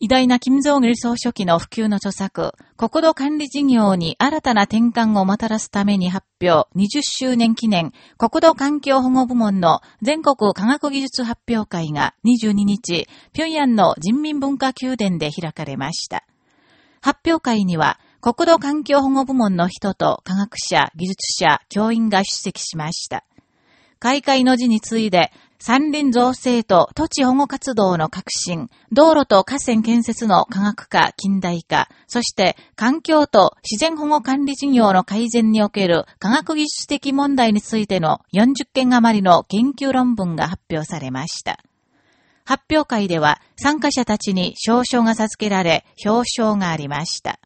偉大な金正義総書記の普及の著作、国土管理事業に新たな転換をもたらすために発表20周年記念国土環境保護部門の全国科学技術発表会が22日、平壌の人民文化宮殿で開かれました。発表会には、国土環境保護部門の人と科学者、技術者、教員が出席しました。開会の字に次いで、山林造成と土地保護活動の革新、道路と河川建設の科学化、近代化、そして環境と自然保護管理事業の改善における科学技術的問題についての40件余りの研究論文が発表されました。発表会では参加者たちに証書が授けられ、表彰がありました。